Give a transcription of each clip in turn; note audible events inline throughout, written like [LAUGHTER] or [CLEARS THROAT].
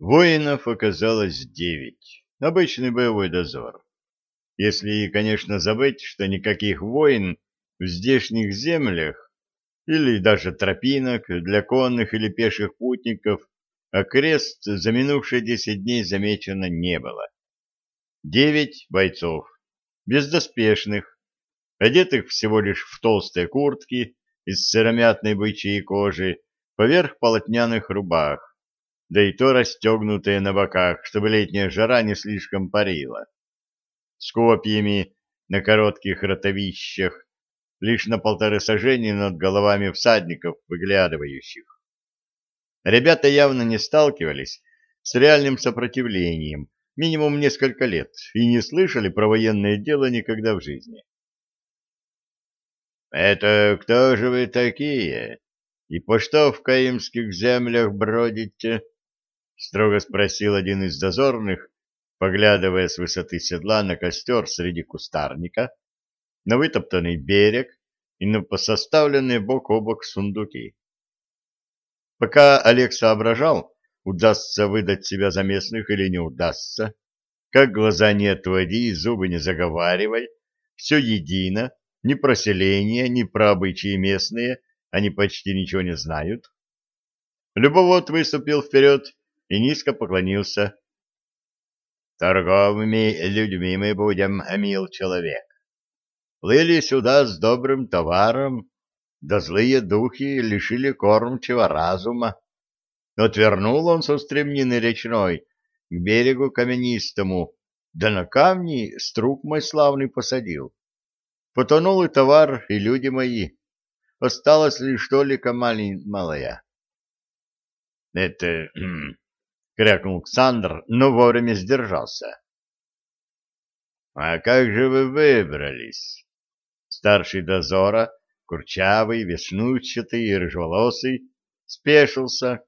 Воинов оказалось девять. Обычный боевой дозор. Если, конечно, забыть, что никаких войн в здешних землях или даже тропинок для конных или пеших путников окрест за минувшие десять дней замечено не было. Девять бойцов, бездоспешных, одетых всего лишь в толстые куртки из сыромятной бычьей кожи поверх полотняных рубах, да и то расстегнутые на боках, чтобы летняя жара не слишком парила. С копьями на коротких ротовищах, лишь на полторы сажения над головами всадников, выглядывающих. Ребята явно не сталкивались с реальным сопротивлением, минимум несколько лет, и не слышали про военное дело никогда в жизни. «Это кто же вы такие? И по что в каимских землях бродите?» — строго спросил один из дозорных, поглядывая с высоты седла на костер среди кустарника, на вытоптанный берег и на посоставленные бок о бок сундуки. Пока Олег соображал, удастся выдать себя за местных или не удастся, как глаза не отводи и зубы не заговаривай, все едино, ни про селение, ни про обычаи местные они почти ничего не знают. Любовод выступил вперед и низко поклонился. «Торговыми людьми мы будем, мил человек. Плыли сюда с добрым товаром, да злые духи лишили кормчего разума. Отвернул он со стремнины речной к берегу каменистому, да на камни струк мой славный посадил. Потонул и товар, и люди мои. Осталась лишь толика малая. — Это... [CLEARS THROAT] — крякнул Александр, но вовремя сдержался. — А как же вы выбрались? Старший дозора, курчавый, веснущатый и рыжеволосый, спешился,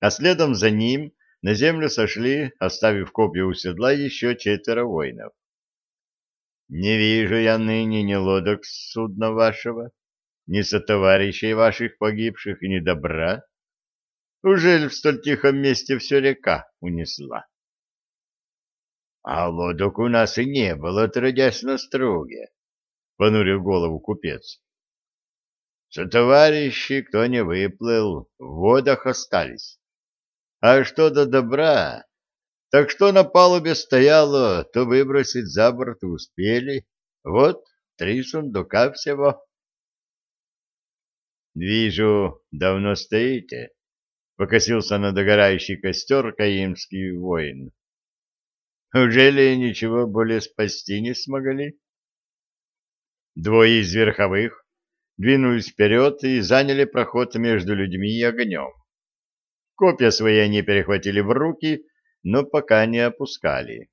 а следом за ним на землю сошли, оставив копья у седла, еще четверо воинов. Не вижу я ныне ни лодок судна вашего, ни сотоварищей ваших погибших, ни добра. Ужель в столь тихом месте все река унесла? А лодок у нас и не было, отродясь на струге, — понурил голову купец. Сотоварищи, кто не выплыл, в водах остались. А что до добра, так что на палубе стояло, то выбросить за борт успели. Вот, три сундука всего. «Вижу, давно стоите», — покосился на догорающий костер каимский воин. «Ужели ничего более спасти не смогли?» Двое из верховых двинулись вперед и заняли проход между людьми и огнем. Копья свои они перехватили в руки но пока не опускали.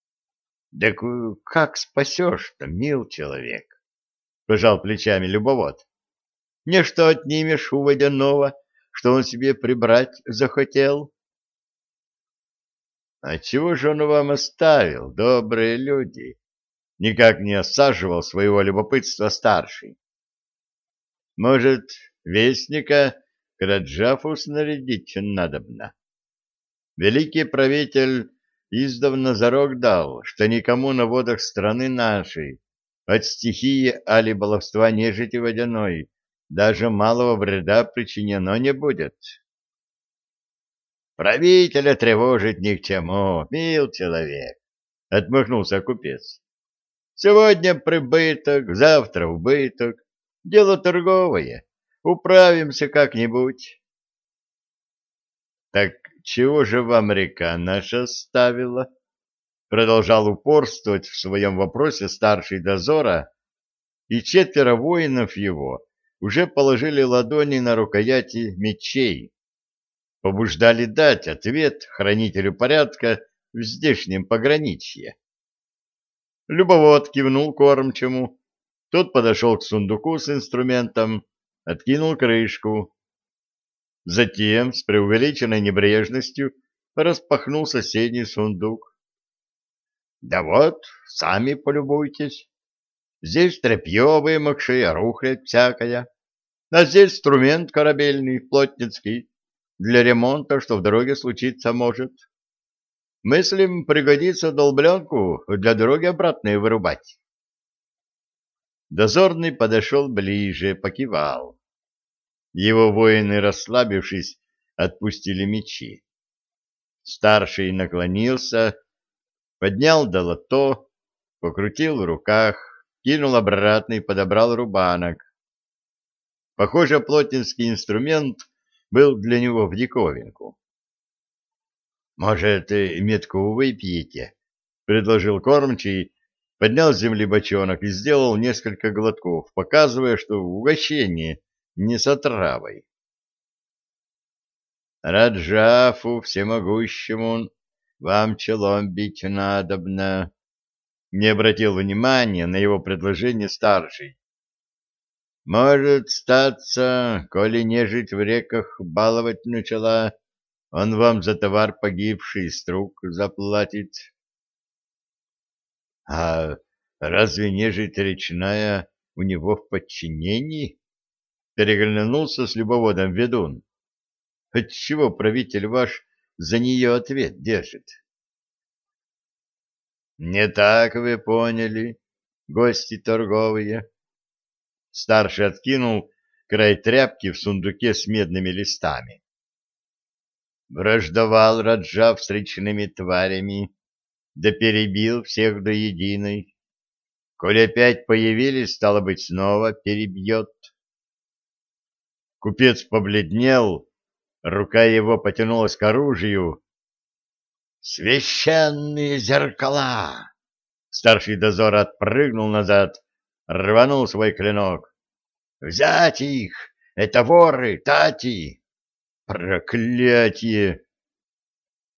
— Так как спасешь-то, мил человек? — пожал плечами любовод. — Не что отнимешь у водяного, что он себе прибрать захотел? — А чего же он вам оставил, добрые люди? Никак не осаживал своего любопытства старший. Может, вестника к Раджафу снарядить надобно? Великий правитель издавна зарок дал, что никому на водах страны нашей от стихии али баловства нежити водяной даже малого вреда причинено не будет. Правителя тревожить ни к чему, мил человек, — отмахнулся купец. Сегодня прибыток, завтра убыток. Дело торговое. Управимся как-нибудь. Так чего же вам река наша ставила? Продолжал упорствовать в своем вопросе старший дозора, и четверо воинов его уже положили ладони на рукояти мечей, побуждали дать ответ хранителю порядка в здешнем пограничье. Любовод кивнул кормчему, тот подошел к сундуку с инструментом, откинул крышку, Затем, с преувеличенной небрежностью, распахнул соседний сундук. — Да вот, сами полюбуйтесь. Здесь тряпье вымокшее, рухлядь всякая. А здесь инструмент корабельный, плотницкий. для ремонта, что в дороге случиться может. Мыслим, пригодится долбленку для дороги обратной вырубать. Дозорный подошел ближе, покивал. Его воины, расслабившись, отпустили мечи. Старший наклонился, поднял долото, покрутил в руках, кинул обратно и подобрал рубанок. Похоже, плотинский инструмент был для него в диковинку. «Может, метку выпьете?» — предложил кормчий, поднял земли бочонок и сделал несколько глотков, показывая, что угощение не с отравой. Раджафу всемогущему вам челом бить надобно. Не обратил внимания на его предложение старший. Может, статься, коли нежить в реках баловать начала, он вам за товар погибший струк заплатит. А разве нежить речная у него в подчинении? Переглянулся с любоводом ведун. Отчего правитель ваш за нее ответ держит? Не так вы поняли, гости торговые. Старший откинул край тряпки в сундуке с медными листами. Враждовал Раджав с речными тварями, да перебил всех до единой. Коли опять появились, стало быть, снова перебьет. Купец побледнел, рука его потянулась к оружию. «Священные зеркала!» Старший дозор отпрыгнул назад, рванул свой клинок. «Взять их! Это воры, тати!» «Проклятие!»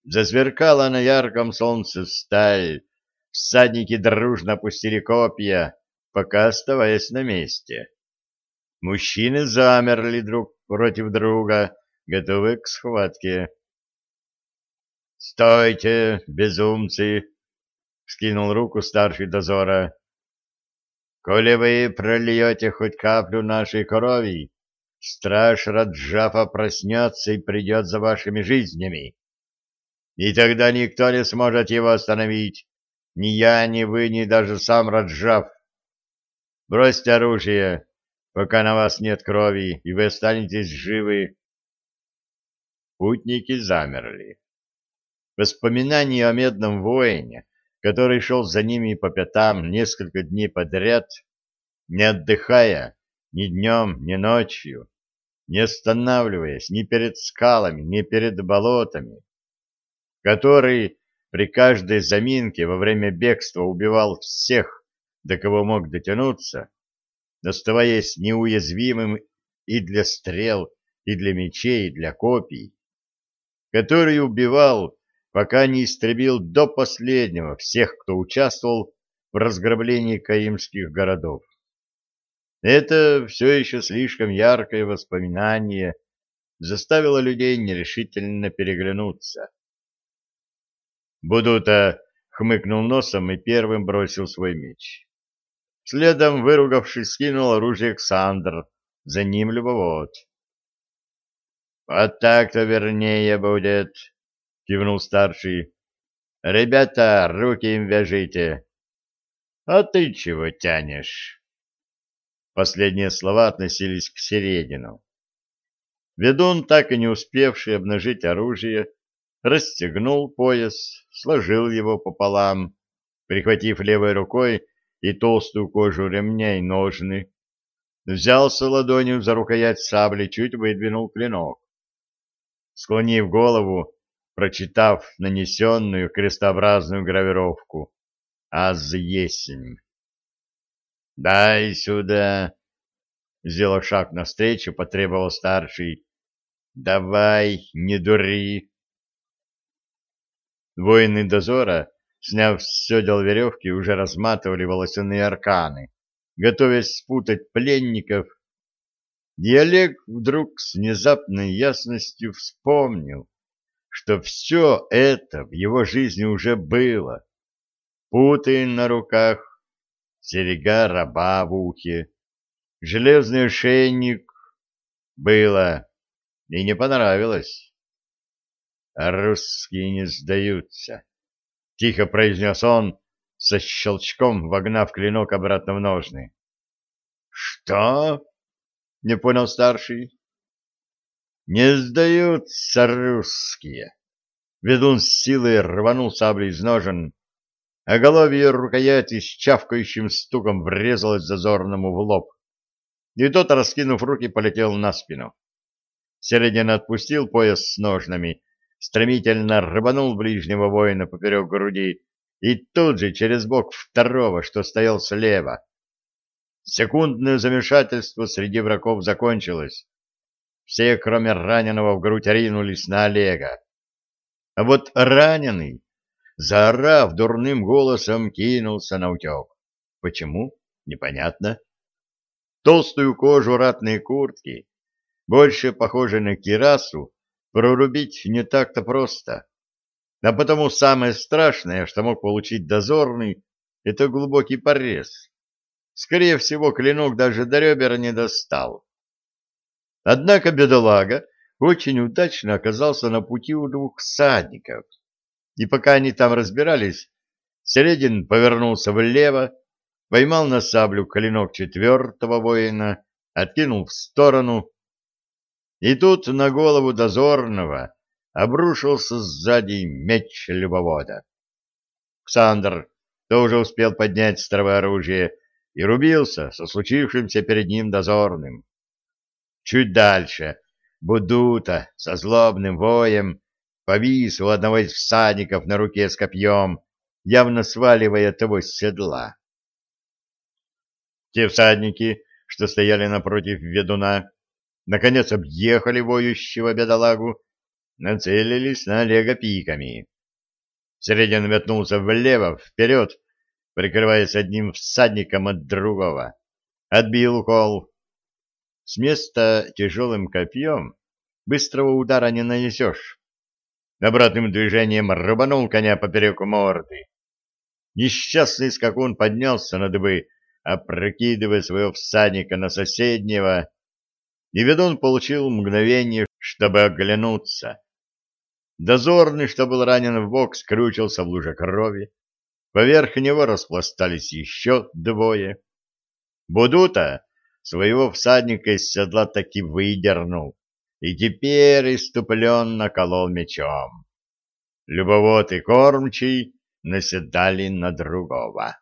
Засверкала на ярком солнце сталь. Всадники дружно пустили копья, пока оставаясь на месте. Мужчины замерли друг против друга, готовые к схватке. «Стойте, безумцы!» — скинул руку старший дозора. «Коли вы прольете хоть каплю нашей крови, страж Раджафа проснется и придет за вашими жизнями. И тогда никто не сможет его остановить, ни я, ни вы, ни даже сам Раджаф. Бросьте оружие, пока на вас нет крови, и вы останетесь живы. Путники замерли. Воспоминания о медном воине, который шел за ними по пятам несколько дней подряд, не отдыхая ни днем, ни ночью, не останавливаясь ни перед скалами, ни перед болотами, который при каждой заминке во время бегства убивал всех, до кого мог дотянуться, оставаясь неуязвимым и для стрел, и для мечей, и для копий, который убивал, пока не истребил до последнего всех, кто участвовал в разграблении каимских городов. Это все еще слишком яркое воспоминание заставило людей нерешительно переглянуться. Будута хмыкнул носом и первым бросил свой меч. Следом, выругавшись, скинул оружие Александр, за ним любовод. «Вот так-то вернее будет», — кивнул старший. «Ребята, руки им вяжите». «А ты чего тянешь?» Последние слова относились к Середину. Ведун, так и не успевший обнажить оружие, расстегнул пояс, сложил его пополам, прихватив левой рукой и толстую кожу ремня и ножны, взялся ладонью за рукоять сабли, чуть выдвинул клинок. Склонив голову, прочитав нанесенную крестообразную гравировку «Аз есмь». «Дай сюда!» Сделав шаг навстречу, потребовал старший. «Давай, не дури!» Воины дозора, сняв с седел веревки, уже разматывали волосяные арканы, готовясь спутать пленников. И Олег вдруг с внезапной ясностью вспомнил, что все это в его жизни уже было. Путы на руках, серега раба в ухе, железный ошейник было и не понравилось. русские не сдаются, — тихо произнес он, со щелчком вогнав клинок обратно в ножны. — Что? — не понял старший. — Не сдаются русские. Ведун с силой рванул саблей из ножен, а головье рукояти с чавкающим стуком врезалось зазорному в лоб, и тот, раскинув руки, полетел на спину. Середин отпустил пояс с ножнами, стремительно рванул ближнего воина поперек груди и тут же через бок второго, что стоял слева. Секундное замешательство среди врагов закончилось. Все, кроме раненого, в грудь ринулись на Олега. А вот раненый, заорав дурным голосом, кинулся на утек. Почему? Непонятно. Толстую кожу ратной куртки, больше похожей на кирасу, прорубить не так-то просто. А потому самое страшное, что мог получить дозорный, это глубокий порез. Скорее всего, клинок даже до ребер не достал. Однако бедолага очень удачно оказался на пути у двух всадников. И пока они там разбирались, Середин повернулся влево, поймал на саблю клинок четвертого воина, откинул в сторону, и тут на голову дозорного обрушился сзади меч любовода. Ксандр тоже успел поднять с оружие и рубился со случившимся перед ним дозорным. Чуть дальше Будута со злобным воем повис у одного из всадников на руке с копьем, явно сваливая того с седла. Те всадники, что стояли напротив ведуна, наконец объехали воющего бедолагу, нацелились на Олега пиками. Средин метнулся влево, вперед, прикрываясь одним всадником от другого. Отбил укол, с места тяжелым копьем быстрого удара не нанесешь. Обратным движением рубанул коня поперек морды. Несчастный скакун поднялся на дыбы, опрокидывая своего всадника на соседнего, и ведун получил мгновение, чтобы оглянуться. Дозорный, что был ранен в бок, скрючился в луже крови. Поверх него распластались еще двое. Будута своего всадника из седла таки выдернул и теперь иступленно колол мечом. Любовод и кормчий наседали на другого.